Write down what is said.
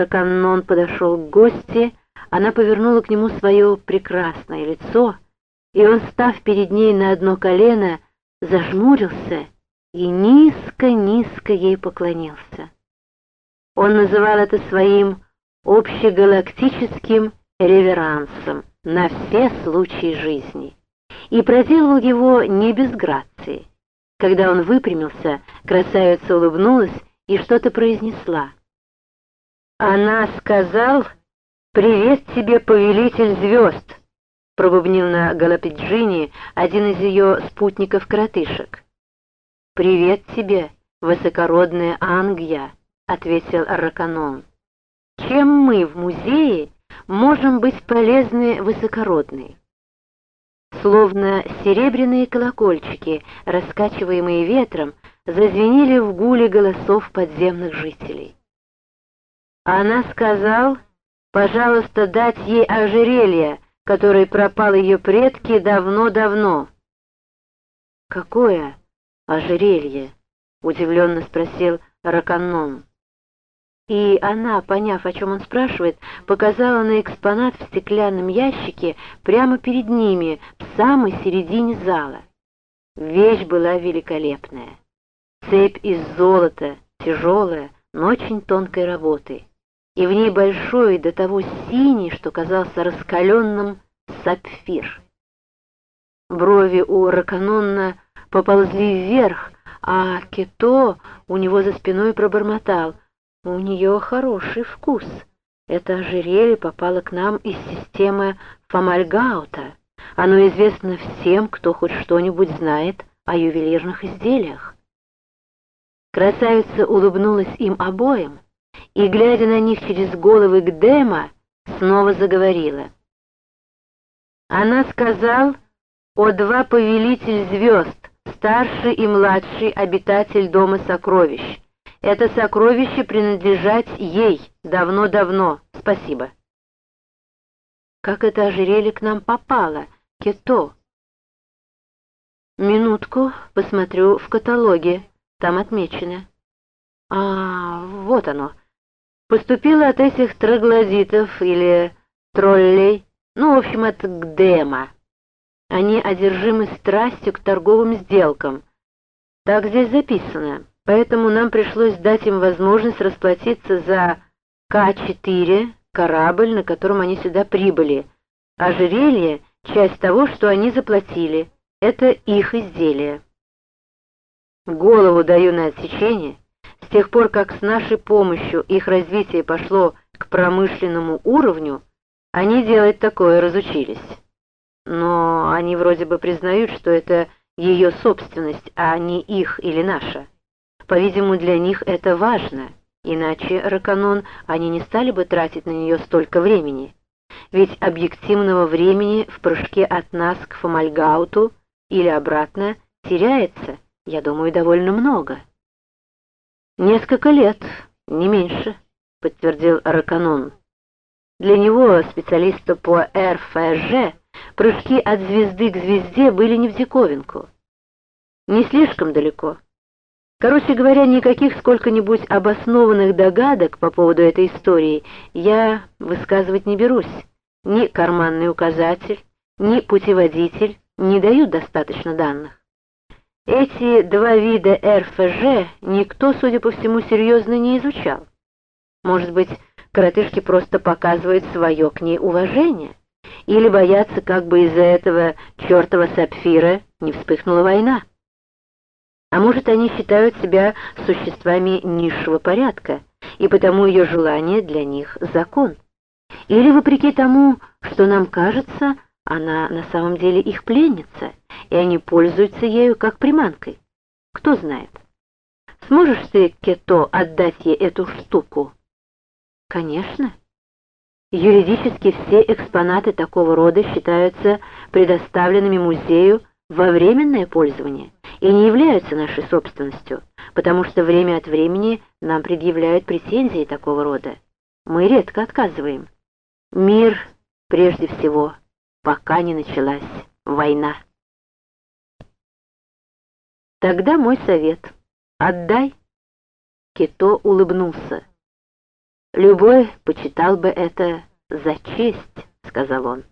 Раканнон подошел к гости, она повернула к нему свое прекрасное лицо, и он, став перед ней на одно колено, зажмурился и низко-низко ей поклонился. Он называл это своим общегалактическим реверансом на все случаи жизни и проделывал его не без грации. Когда он выпрямился, красавица улыбнулась и что-то произнесла. Она сказал «Привет тебе, повелитель звезд!» пробубнил на Галапиджине один из ее спутников-коротышек. «Привет тебе, высокородная Ангия!» — ответил Араканон. «Чем мы в музее можем быть полезны высокородные?» Словно серебряные колокольчики, раскачиваемые ветром, зазвенели в гуле голосов подземных жителей. Она сказал, пожалуйста, дать ей ожерелье, которое пропал ее предки давно-давно. «Какое ожерелье?» — удивленно спросил Раканон. И она, поняв, о чем он спрашивает, показала на экспонат в стеклянном ящике прямо перед ними, в самой середине зала. Вещь была великолепная. Цепь из золота, тяжелая, но очень тонкой работы и в ней большой до того синий, что казался раскаленным, сапфир. Брови у Раканонна поползли вверх, а Кето у него за спиной пробормотал. У нее хороший вкус. Это ожерелье попало к нам из системы Фомальгаута. Оно известно всем, кто хоть что-нибудь знает о ювелирных изделиях. Красавица улыбнулась им обоим и, глядя на них через головы Гдема, снова заговорила. Она сказал, «О два повелитель звезд, старший и младший обитатель Дома сокровищ. Это сокровище принадлежать ей давно-давно. Спасибо». «Как это ожерелье к нам попало, Кето?» «Минутку, посмотрю в каталоге, там отмечено». «А, вот оно» поступила от этих троглодитов или троллей, ну, в общем, от Гдема. Они одержимы страстью к торговым сделкам. Так здесь записано, поэтому нам пришлось дать им возможность расплатиться за К-4, корабль, на котором они сюда прибыли. Ожерелье — часть того, что они заплатили. Это их изделие. Голову даю на отсечение. С тех пор, как с нашей помощью их развитие пошло к промышленному уровню, они делать такое разучились. Но они вроде бы признают, что это ее собственность, а не их или наша. По-видимому, для них это важно, иначе Раканон они не стали бы тратить на нее столько времени. Ведь объективного времени в прыжке от нас к Фомальгауту или обратно теряется, я думаю, довольно много. «Несколько лет, не меньше», — подтвердил Раканон. Для него, специалиста по РФЖ, прыжки от звезды к звезде были не в диковинку. Не слишком далеко. Короче говоря, никаких сколько-нибудь обоснованных догадок по поводу этой истории я высказывать не берусь. Ни карманный указатель, ни путеводитель не дают достаточно данных. Эти два вида РФЖ никто, судя по всему, серьезно не изучал. Может быть, коротышки просто показывают свое к ней уважение? Или боятся, как бы из-за этого чертова сапфира не вспыхнула война? А может, они считают себя существами низшего порядка, и потому ее желание для них закон? Или, вопреки тому, что нам кажется, она на самом деле их пленница, и они пользуются ею как приманкой. Кто знает. Сможешь ты, Кето, отдать ей эту штуку? Конечно. Юридически все экспонаты такого рода считаются предоставленными музею во временное пользование и не являются нашей собственностью, потому что время от времени нам предъявляют претензии такого рода. Мы редко отказываем. Мир прежде всего пока не началась война. Тогда мой совет — отдай. Кито улыбнулся. Любой почитал бы это за честь, сказал он.